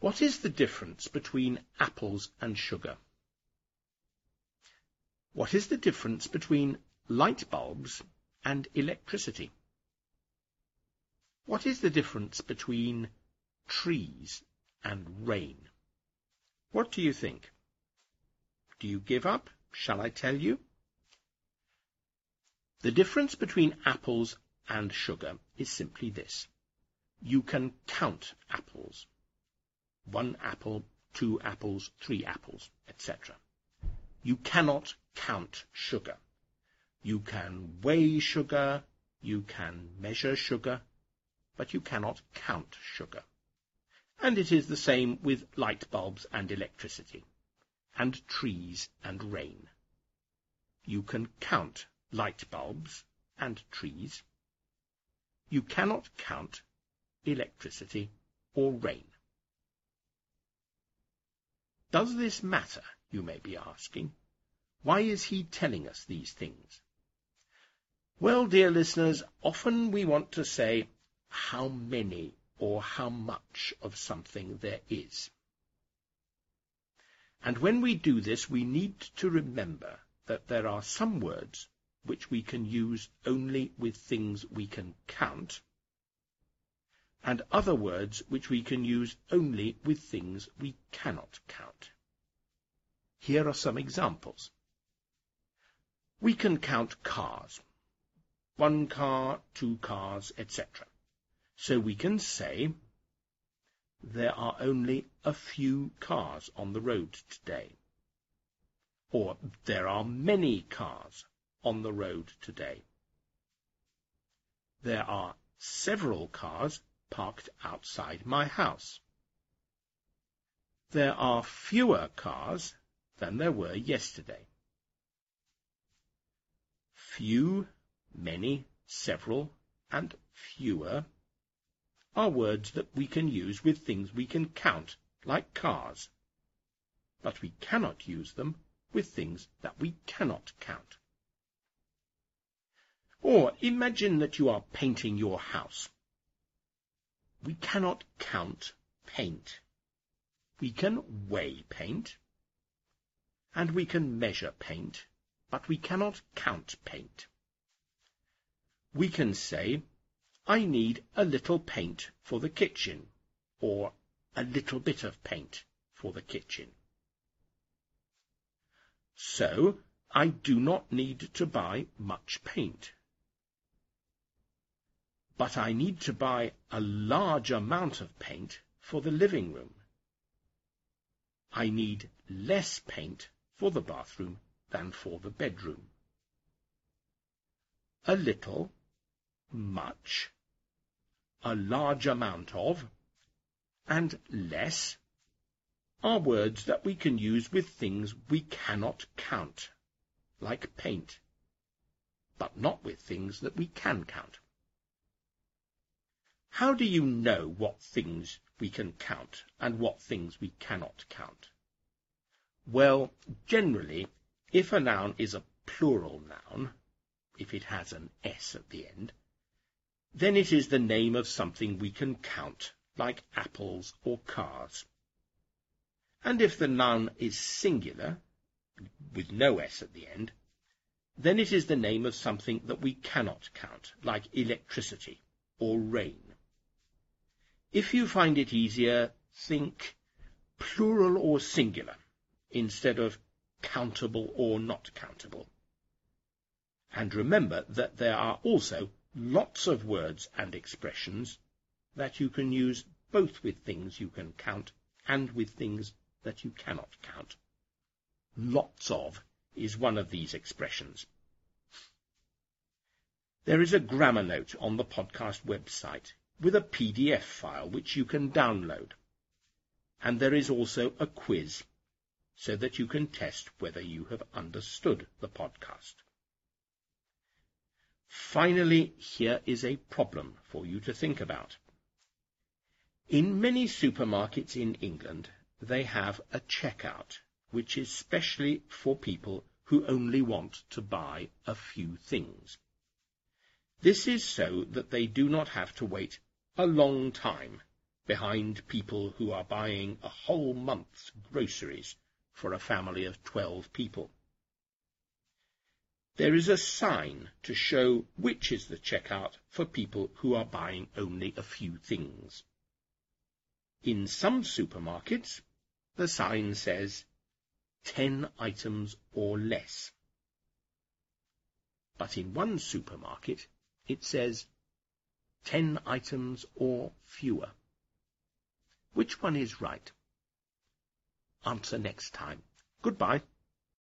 What is the difference between apples and sugar? What is the difference between light bulbs and electricity? What is the difference between trees and rain? What do you think? Do you give up? Shall I tell you? The difference between apples and sugar is simply this. You can count apples. One apple, two apples, three apples, etc. You cannot count sugar. You can weigh sugar, you can measure sugar, but you cannot count sugar. And it is the same with light bulbs and electricity, and trees and rain. You can count light bulbs and trees. You cannot count electricity or rain. Does this matter, you may be asking? Why is he telling us these things? Well, dear listeners, often we want to say how many or how much of something there is. And when we do this, we need to remember that there are some words which we can use only with things we can count, and other words which we can use only with things we cannot count. Here are some examples. We can count cars. One car, two cars, etc. So we can say, there are only a few cars on the road today. Or, there are many cars on the road today. There are several cars parked outside my house. There are fewer cars than there were yesterday. Few, many, several, and fewer are words that we can use with things we can count, like cars, but we cannot use them with things that we cannot count. Or imagine that you are painting your house. We cannot count paint. We can weigh paint, and we can measure paint, but we cannot count paint. We can say, I need a little paint for the kitchen, or a little bit of paint for the kitchen. So, I do not need to buy much paint but I need to buy a large amount of paint for the living room. I need less paint for the bathroom than for the bedroom. A little, much, a large amount of, and less are words that we can use with things we cannot count, like paint, but not with things that we can count. How do you know what things we can count and what things we cannot count? Well, generally, if a noun is a plural noun, if it has an S at the end, then it is the name of something we can count, like apples or cars. And if the noun is singular, with no S at the end, then it is the name of something that we cannot count, like electricity or rain. If you find it easier, think plural or singular instead of countable or not countable. And remember that there are also lots of words and expressions that you can use both with things you can count and with things that you cannot count. Lots of is one of these expressions. There is a grammar note on the podcast website with a PDF file which you can download. And there is also a quiz so that you can test whether you have understood the podcast. Finally, here is a problem for you to think about. In many supermarkets in England, they have a checkout, which is specially for people who only want to buy a few things. This is so that they do not have to wait a long time behind people who are buying a whole month's groceries for a family of 12 people. There is a sign to show which is the checkout for people who are buying only a few things. In some supermarkets, the sign says 10 items or less. But in one supermarket, it says 10 items or fewer. Which one is right? Answer next time. Goodbye.